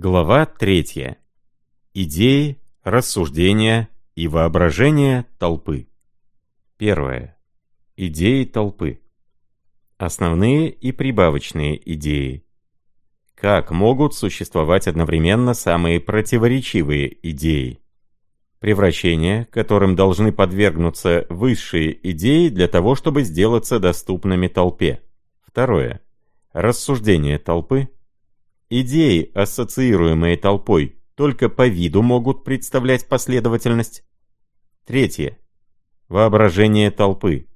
Глава 3. Идеи, рассуждения и воображение толпы. Первое. Идеи толпы. Основные и прибавочные идеи. Как могут существовать одновременно самые противоречивые идеи? Превращение, которым должны подвергнуться высшие идеи для того, чтобы сделаться доступными толпе. Второе. Рассуждение толпы Идеи, ассоциируемые толпой, только по виду могут представлять последовательность. Третье. Воображение толпы.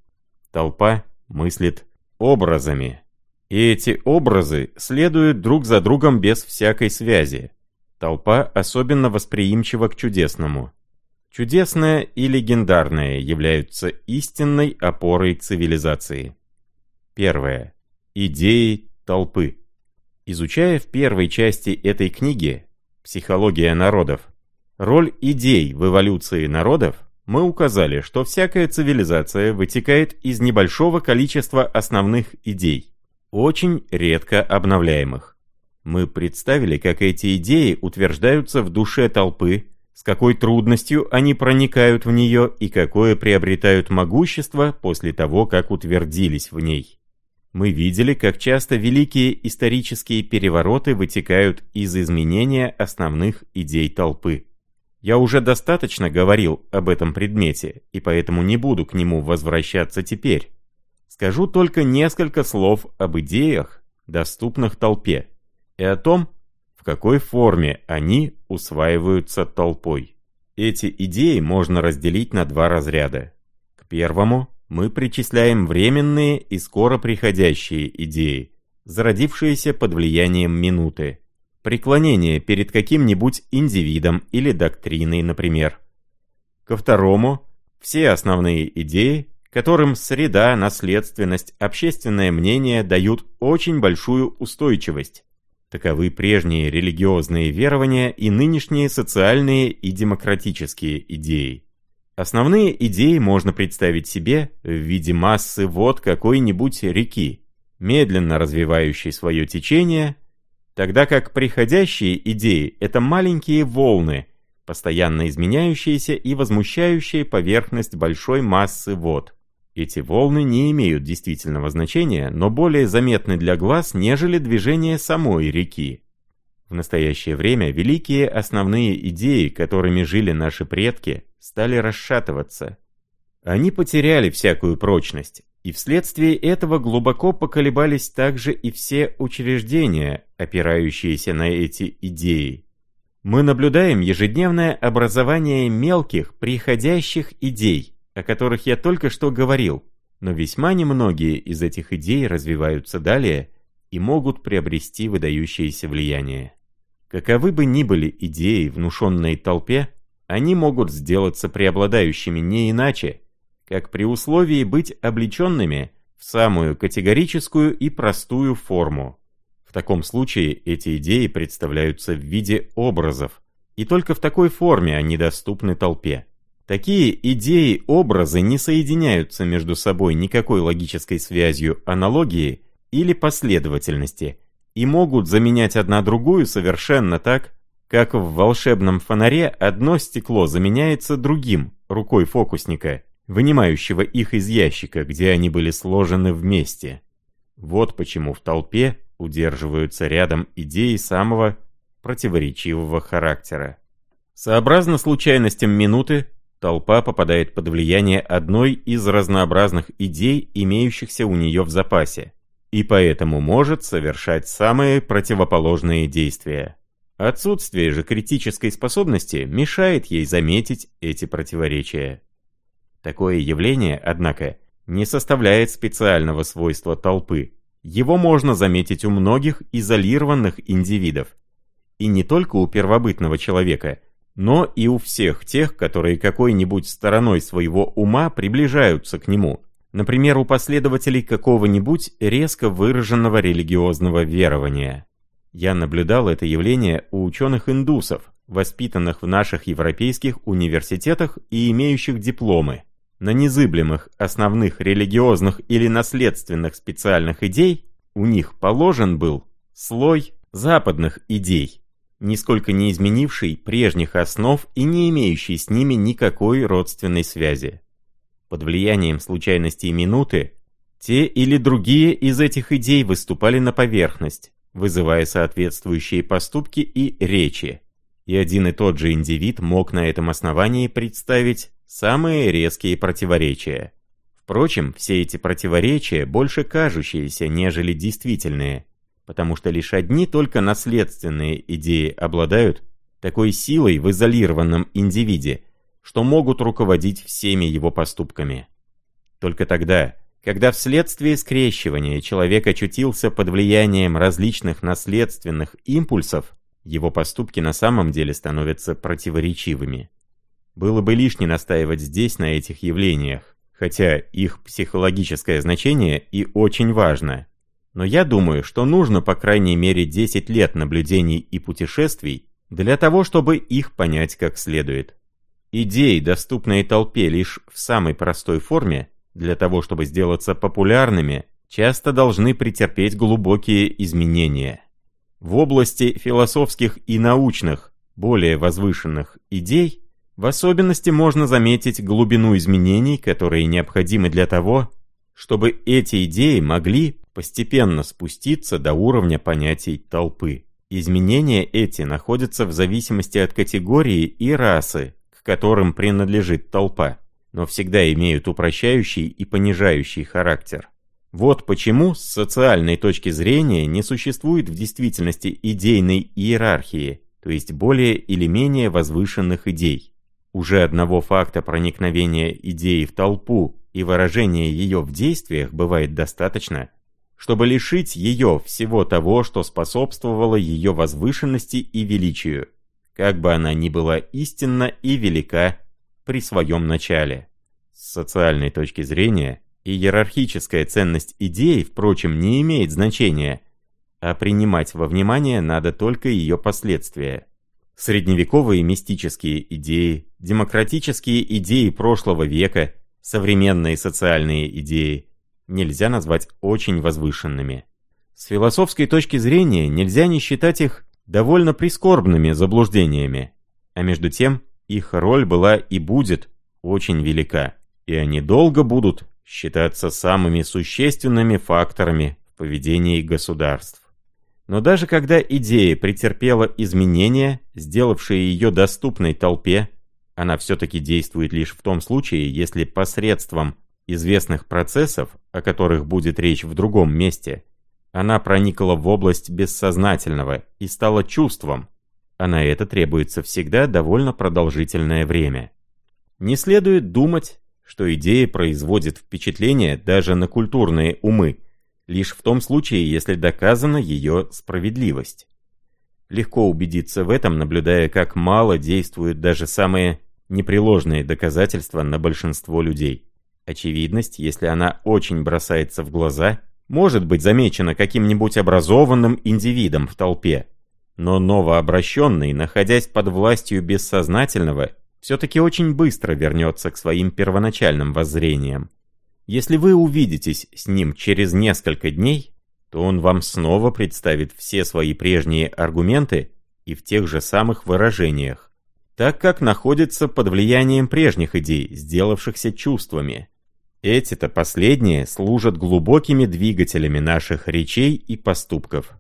Толпа мыслит образами. И эти образы следуют друг за другом без всякой связи. Толпа особенно восприимчива к чудесному. Чудесное и легендарное являются истинной опорой цивилизации. Первое. Идеи толпы. Изучая в первой части этой книги «Психология народов» роль идей в эволюции народов, мы указали, что всякая цивилизация вытекает из небольшого количества основных идей, очень редко обновляемых. Мы представили, как эти идеи утверждаются в душе толпы, с какой трудностью они проникают в нее и какое приобретают могущество после того, как утвердились в ней. Мы видели, как часто великие исторические перевороты вытекают из изменения основных идей толпы. Я уже достаточно говорил об этом предмете, и поэтому не буду к нему возвращаться теперь. Скажу только несколько слов об идеях, доступных толпе, и о том, в какой форме они усваиваются толпой. Эти идеи можно разделить на два разряда. К первому мы причисляем временные и скоро приходящие идеи, зародившиеся под влиянием минуты. Преклонение перед каким-нибудь индивидом или доктриной, например. Ко второму – все основные идеи, которым среда, наследственность, общественное мнение дают очень большую устойчивость. Таковы прежние религиозные верования и нынешние социальные и демократические идеи. Основные идеи можно представить себе в виде массы вод какой-нибудь реки, медленно развивающей свое течение, тогда как приходящие идеи — это маленькие волны, постоянно изменяющиеся и возмущающие поверхность большой массы вод. Эти волны не имеют действительного значения, но более заметны для глаз, нежели движение самой реки. В настоящее время великие основные идеи, которыми жили наши предки, стали расшатываться. Они потеряли всякую прочность, и вследствие этого глубоко поколебались также и все учреждения, опирающиеся на эти идеи. Мы наблюдаем ежедневное образование мелких, приходящих идей, о которых я только что говорил, но весьма немногие из этих идей развиваются далее и могут приобрести выдающееся влияние. Каковы бы ни были идеи, внушенные толпе, они могут сделаться преобладающими не иначе, как при условии быть облеченными в самую категорическую и простую форму. В таком случае эти идеи представляются в виде образов, и только в такой форме они доступны толпе. Такие идеи-образы не соединяются между собой никакой логической связью аналогии или последовательности и могут заменять одна другую совершенно так, как в волшебном фонаре одно стекло заменяется другим рукой фокусника, вынимающего их из ящика, где они были сложены вместе. Вот почему в толпе удерживаются рядом идеи самого противоречивого характера. Сообразно случайностям минуты, толпа попадает под влияние одной из разнообразных идей, имеющихся у нее в запасе, и поэтому может совершать самые противоположные действия. Отсутствие же критической способности мешает ей заметить эти противоречия. Такое явление, однако, не составляет специального свойства толпы. Его можно заметить у многих изолированных индивидов. И не только у первобытного человека, но и у всех тех, которые какой-нибудь стороной своего ума приближаются к нему. Например, у последователей какого-нибудь резко выраженного религиозного верования. Я наблюдал это явление у ученых-индусов, воспитанных в наших европейских университетах и имеющих дипломы. На незыблемых основных религиозных или наследственных специальных идей у них положен был слой западных идей, нисколько не изменивший прежних основ и не имеющий с ними никакой родственной связи. Под влиянием случайности и минуты, те или другие из этих идей выступали на поверхность, вызывая соответствующие поступки и речи. И один и тот же индивид мог на этом основании представить самые резкие противоречия. Впрочем, все эти противоречия больше кажущиеся, нежели действительные, потому что лишь одни только наследственные идеи обладают такой силой в изолированном индивиде, что могут руководить всеми его поступками. Только тогда, когда вследствие скрещивания человек очутился под влиянием различных наследственных импульсов, его поступки на самом деле становятся противоречивыми. Было бы лишне настаивать здесь на этих явлениях, хотя их психологическое значение и очень важно. Но я думаю, что нужно по крайней мере 10 лет наблюдений и путешествий для того, чтобы их понять как следует. Идеи, доступные толпе лишь в самой простой форме, для того, чтобы сделаться популярными, часто должны претерпеть глубокие изменения. В области философских и научных, более возвышенных идей, в особенности можно заметить глубину изменений, которые необходимы для того, чтобы эти идеи могли постепенно спуститься до уровня понятий толпы. Изменения эти находятся в зависимости от категории и расы, которым принадлежит толпа, но всегда имеют упрощающий и понижающий характер. Вот почему с социальной точки зрения не существует в действительности идейной иерархии, то есть более или менее возвышенных идей. Уже одного факта проникновения идеи в толпу и выражения ее в действиях бывает достаточно, чтобы лишить ее всего того, что способствовало ее возвышенности и величию, как бы она ни была истинна и велика при своем начале. С социальной точки зрения, иерархическая ценность идеи, впрочем, не имеет значения, а принимать во внимание надо только ее последствия. Средневековые мистические идеи, демократические идеи прошлого века, современные социальные идеи нельзя назвать очень возвышенными. С философской точки зрения нельзя не считать их довольно прискорбными заблуждениями, а между тем их роль была и будет очень велика, и они долго будут считаться самыми существенными факторами в поведении государств. Но даже когда идея претерпела изменения, сделавшие ее доступной толпе, она все-таки действует лишь в том случае, если посредством известных процессов, о которых будет речь в другом месте, она проникла в область бессознательного и стала чувством, а на это требуется всегда довольно продолжительное время. Не следует думать, что идея производит впечатление даже на культурные умы, лишь в том случае, если доказана ее справедливость. Легко убедиться в этом, наблюдая, как мало действуют даже самые непреложные доказательства на большинство людей. Очевидность, если она очень бросается в глаза, может быть замечена каким-нибудь образованным индивидом в толпе. Но новообращенный, находясь под властью бессознательного, все-таки очень быстро вернется к своим первоначальным воззрениям. Если вы увидитесь с ним через несколько дней, то он вам снова представит все свои прежние аргументы и в тех же самых выражениях, так как находится под влиянием прежних идей, сделавшихся чувствами. Эти-то последние служат глубокими двигателями наших речей и поступков.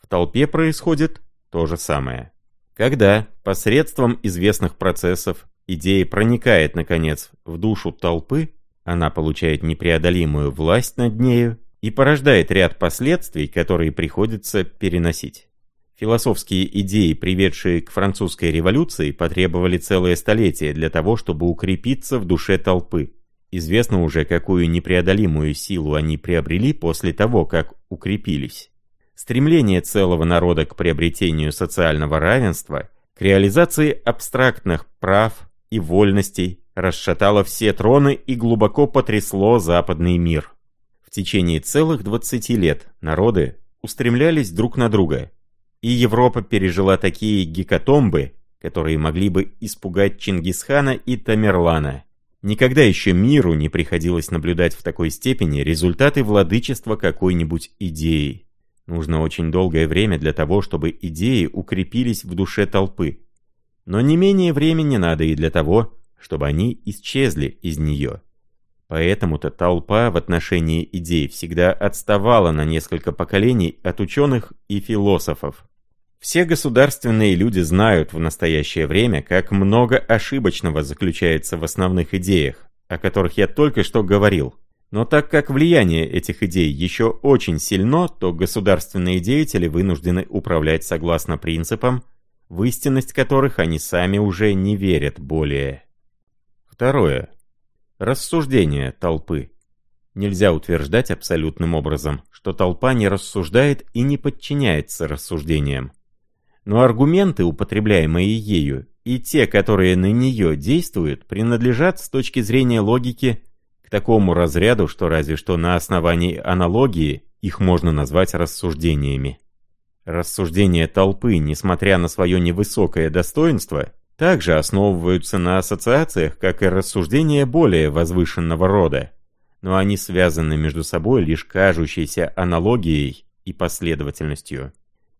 В толпе происходит то же самое. Когда посредством известных процессов идея проникает, наконец, в душу толпы, она получает непреодолимую власть над нею и порождает ряд последствий, которые приходится переносить. Философские идеи, приведшие к французской революции, потребовали целое столетие для того, чтобы укрепиться в душе толпы. Известно уже, какую непреодолимую силу они приобрели после того, как укрепились. Стремление целого народа к приобретению социального равенства, к реализации абстрактных прав и вольностей расшатало все троны и глубоко потрясло западный мир. В течение целых 20 лет народы устремлялись друг на друга, и Европа пережила такие гекатомбы, которые могли бы испугать Чингисхана и Тамерлана. Никогда еще миру не приходилось наблюдать в такой степени результаты владычества какой-нибудь идеи. Нужно очень долгое время для того, чтобы идеи укрепились в душе толпы. Но не менее времени надо и для того, чтобы они исчезли из нее. Поэтому-то толпа в отношении идей всегда отставала на несколько поколений от ученых и философов. Все государственные люди знают в настоящее время, как много ошибочного заключается в основных идеях, о которых я только что говорил. Но так как влияние этих идей еще очень сильно, то государственные деятели вынуждены управлять согласно принципам, в истинность которых они сами уже не верят более. Второе. Рассуждение толпы. Нельзя утверждать абсолютным образом, что толпа не рассуждает и не подчиняется рассуждениям. Но аргументы, употребляемые ею, и те, которые на нее действуют, принадлежат с точки зрения логики к такому разряду, что разве что на основании аналогии их можно назвать рассуждениями. Рассуждения толпы, несмотря на свое невысокое достоинство, также основываются на ассоциациях, как и рассуждения более возвышенного рода, но они связаны между собой лишь кажущейся аналогией и последовательностью.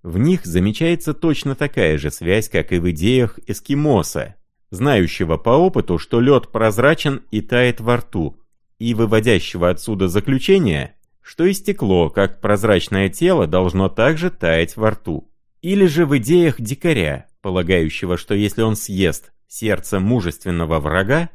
В них замечается точно такая же связь, как и в идеях эскимоса, знающего по опыту, что лед прозрачен и тает во рту, и выводящего отсюда заключение, что и стекло, как прозрачное тело, должно также таять во рту. Или же в идеях дикаря, полагающего, что если он съест сердце мужественного врага,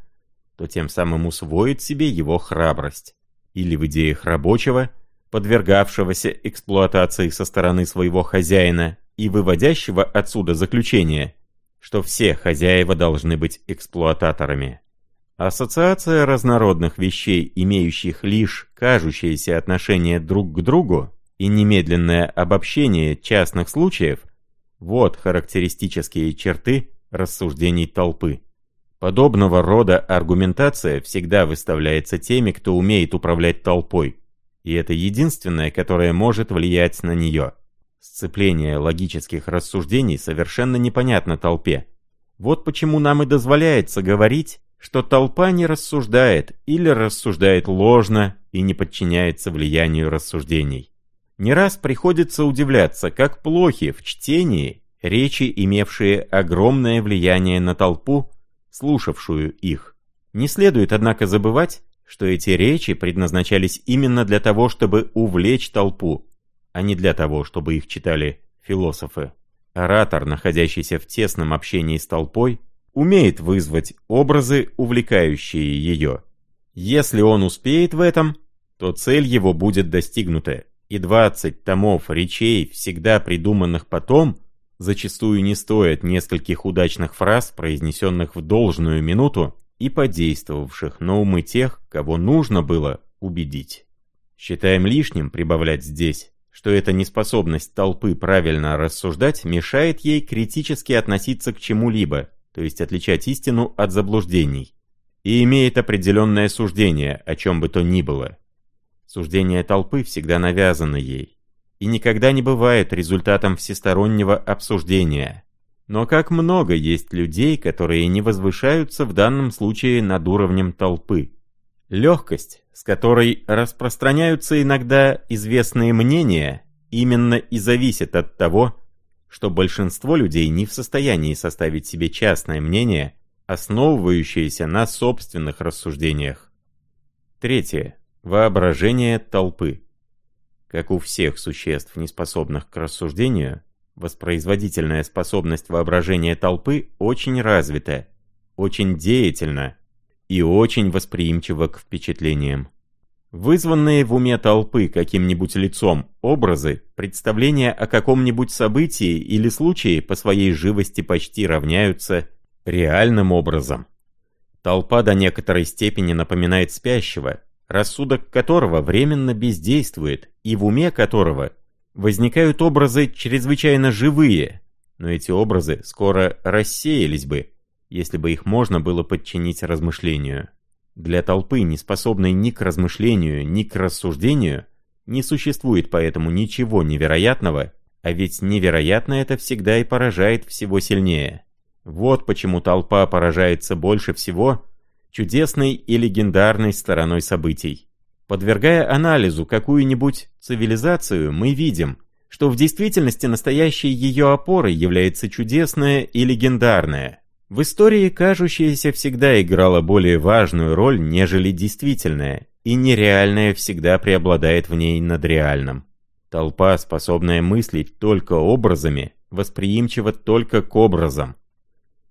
то тем самым усвоит себе его храбрость. Или в идеях рабочего – подвергавшегося эксплуатации со стороны своего хозяина и выводящего отсюда заключение, что все хозяева должны быть эксплуататорами. Ассоциация разнородных вещей, имеющих лишь кажущееся отношение друг к другу, и немедленное обобщение частных случаев – вот характеристические черты рассуждений толпы. Подобного рода аргументация всегда выставляется теми, кто умеет управлять толпой, и это единственное, которое может влиять на нее. Сцепление логических рассуждений совершенно непонятно толпе. Вот почему нам и дозволяется говорить, что толпа не рассуждает или рассуждает ложно и не подчиняется влиянию рассуждений. Не раз приходится удивляться, как плохи в чтении речи, имевшие огромное влияние на толпу, слушавшую их. Не следует, однако, забывать, что эти речи предназначались именно для того, чтобы увлечь толпу, а не для того, чтобы их читали философы. Оратор, находящийся в тесном общении с толпой, умеет вызвать образы, увлекающие ее. Если он успеет в этом, то цель его будет достигнута, и 20 томов речей, всегда придуманных потом, зачастую не стоят нескольких удачных фраз, произнесенных в должную минуту, и подействовавших на умы тех, кого нужно было убедить. Считаем лишним прибавлять здесь, что эта неспособность толпы правильно рассуждать мешает ей критически относиться к чему-либо, то есть отличать истину от заблуждений, и имеет определенное суждение, о чем бы то ни было. Суждение толпы всегда навязано ей, и никогда не бывает результатом всестороннего обсуждения – но как много есть людей, которые не возвышаются в данном случае над уровнем толпы. Легкость, с которой распространяются иногда известные мнения, именно и зависит от того, что большинство людей не в состоянии составить себе частное мнение, основывающееся на собственных рассуждениях. Третье. Воображение толпы. Как у всех существ, неспособных к рассуждению, Воспроизводительная способность воображения толпы очень развита, очень деятельна и очень восприимчива к впечатлениям. Вызванные в уме толпы каким-нибудь лицом образы, представления о каком-нибудь событии или случае по своей живости почти равняются реальным образом. Толпа до некоторой степени напоминает спящего, рассудок которого временно бездействует и в уме которого – возникают образы чрезвычайно живые, но эти образы скоро рассеялись бы, если бы их можно было подчинить размышлению. Для толпы, не способной ни к размышлению, ни к рассуждению, не существует поэтому ничего невероятного, а ведь невероятно это всегда и поражает всего сильнее. Вот почему толпа поражается больше всего чудесной и легендарной стороной событий. Подвергая анализу какую-нибудь цивилизацию, мы видим, что в действительности настоящей ее опорой является чудесное и легендарное. В истории кажущееся всегда играло более важную роль, нежели действительное, и нереальное всегда преобладает в ней над реальным. Толпа, способная мыслить только образами, восприимчива только к образам.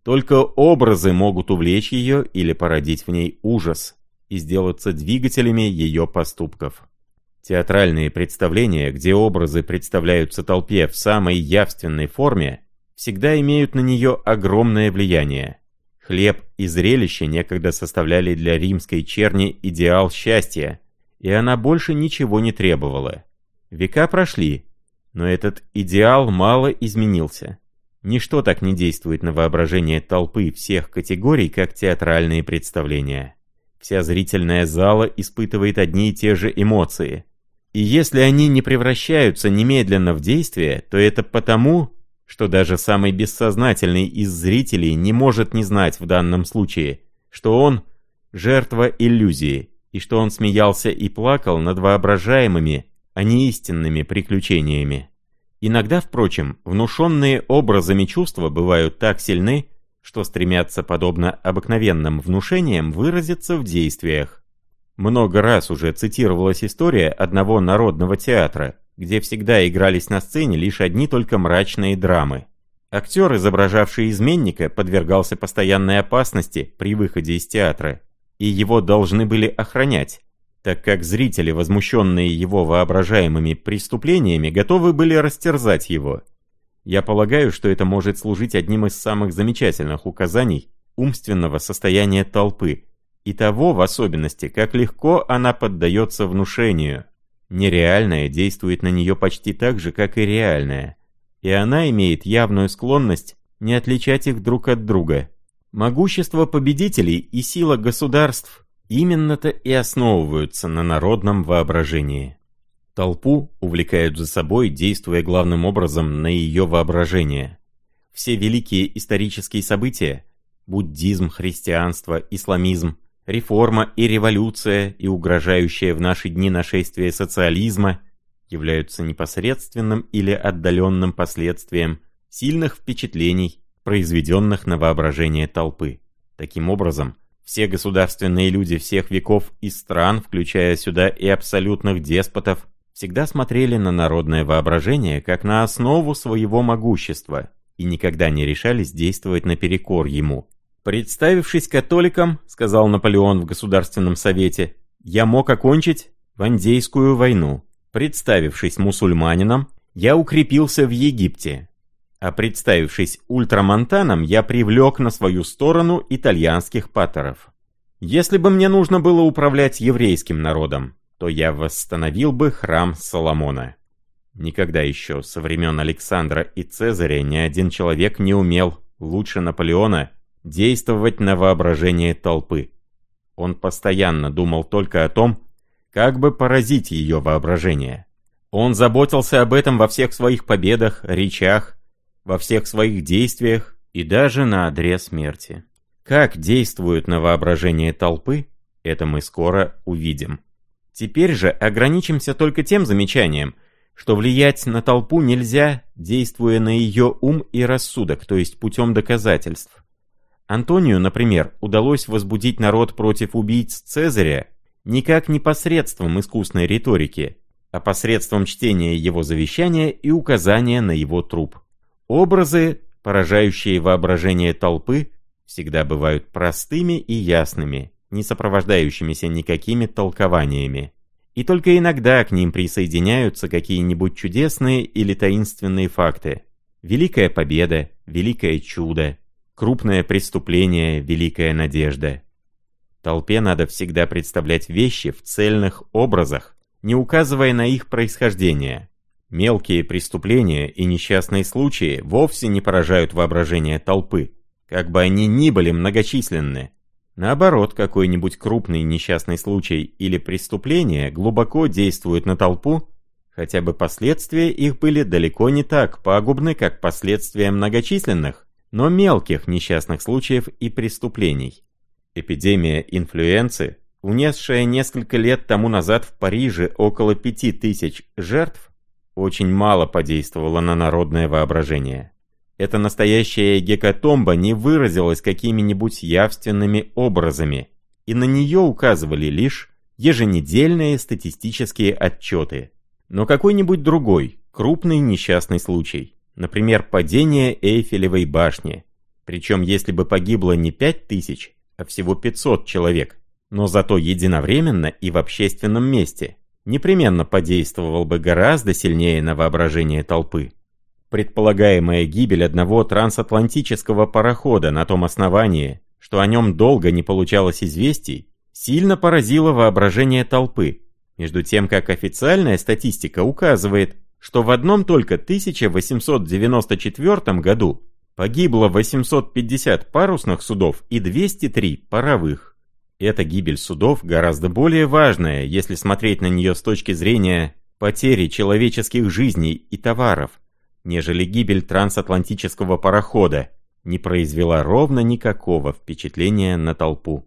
Только образы могут увлечь ее или породить в ней ужас и сделаться двигателями ее поступков. Театральные представления, где образы представляются толпе в самой явственной форме, всегда имеют на нее огромное влияние. Хлеб и зрелище некогда составляли для римской черни идеал счастья, и она больше ничего не требовала. Века прошли, но этот идеал мало изменился. Ничто так не действует на воображение толпы всех категорий, как театральные представления. Вся зрительная зала испытывает одни и те же эмоции – и если они не превращаются немедленно в действие, то это потому, что даже самый бессознательный из зрителей не может не знать в данном случае, что он – жертва иллюзии, и что он смеялся и плакал над воображаемыми, а не истинными приключениями. Иногда, впрочем, внушенные образами чувства бывают так сильны, что стремятся, подобно обыкновенным внушениям, выразиться в действиях. Много раз уже цитировалась история одного народного театра, где всегда игрались на сцене лишь одни только мрачные драмы. Актер, изображавший изменника, подвергался постоянной опасности при выходе из театра, и его должны были охранять, так как зрители, возмущенные его воображаемыми преступлениями, готовы были растерзать его. Я полагаю, что это может служить одним из самых замечательных указаний умственного состояния толпы, и того в особенности, как легко она поддается внушению. Нереальное действует на нее почти так же, как и реальное. И она имеет явную склонность не отличать их друг от друга. Могущество победителей и сила государств именно-то и основываются на народном воображении. Толпу увлекают за собой, действуя главным образом на ее воображение. Все великие исторические события – буддизм, христианство, исламизм – реформа и революция и угрожающее в наши дни нашествие социализма являются непосредственным или отдаленным последствием сильных впечатлений, произведенных на воображение толпы. Таким образом, все государственные люди всех веков и стран, включая сюда и абсолютных деспотов, всегда смотрели на народное воображение как на основу своего могущества и никогда не решались действовать наперекор ему. «Представившись католиком, — сказал Наполеон в Государственном Совете, — я мог окончить Вандейскую войну. Представившись мусульманином, я укрепился в Египте. А представившись ультрамонтаном, я привлек на свою сторону итальянских патеров. Если бы мне нужно было управлять еврейским народом, то я восстановил бы храм Соломона. Никогда еще со времен Александра и Цезаря ни один человек не умел лучше Наполеона действовать на воображение толпы. Он постоянно думал только о том, как бы поразить ее воображение. Он заботился об этом во всех своих победах, речах, во всех своих действиях и даже на адрес смерти. Как действуют на воображение толпы, это мы скоро увидим. Теперь же ограничимся только тем замечанием, что влиять на толпу нельзя, действуя на ее ум и рассудок, то есть путем доказательств. Антонию, например, удалось возбудить народ против убийц Цезаря никак не посредством искусной риторики, а посредством чтения его завещания и указания на его труп. Образы, поражающие воображение толпы, всегда бывают простыми и ясными, не сопровождающимися никакими толкованиями. И только иногда к ним присоединяются какие-нибудь чудесные или таинственные факты. Великая победа, великое чудо, Крупное преступление, великая надежда. Толпе надо всегда представлять вещи в цельных образах, не указывая на их происхождение. Мелкие преступления и несчастные случаи вовсе не поражают воображение толпы, как бы они ни были многочисленны. Наоборот, какой-нибудь крупный несчастный случай или преступление глубоко действует на толпу, хотя бы последствия их были далеко не так пагубны, как последствия многочисленных, но мелких несчастных случаев и преступлений. Эпидемия инфлюенции, унесшая несколько лет тому назад в Париже около пяти тысяч жертв, очень мало подействовала на народное воображение. Эта настоящая гекатомба не выразилась какими-нибудь явственными образами, и на нее указывали лишь еженедельные статистические отчеты. Но какой-нибудь другой, крупный несчастный случай, например, падение Эйфелевой башни, причем если бы погибло не 5000, а всего 500 человек, но зато единовременно и в общественном месте, непременно подействовал бы гораздо сильнее на воображение толпы. Предполагаемая гибель одного трансатлантического парохода на том основании, что о нем долго не получалось известий, сильно поразила воображение толпы, между тем как официальная статистика указывает, что в одном только 1894 году погибло 850 парусных судов и 203 паровых. Эта гибель судов гораздо более важная, если смотреть на нее с точки зрения потери человеческих жизней и товаров, нежели гибель трансатлантического парохода не произвела ровно никакого впечатления на толпу.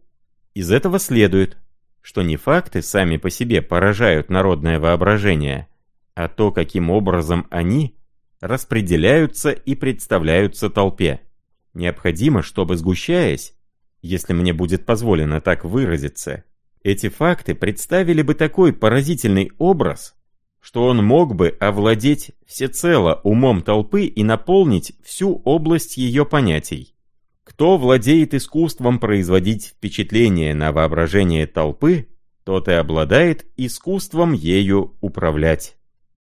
Из этого следует, что не факты сами по себе поражают народное воображение, а то, каким образом они распределяются и представляются толпе. Необходимо, чтобы сгущаясь, если мне будет позволено так выразиться, эти факты представили бы такой поразительный образ, что он мог бы овладеть всецело умом толпы и наполнить всю область ее понятий. Кто владеет искусством производить впечатление на воображение толпы, тот и обладает искусством ею управлять.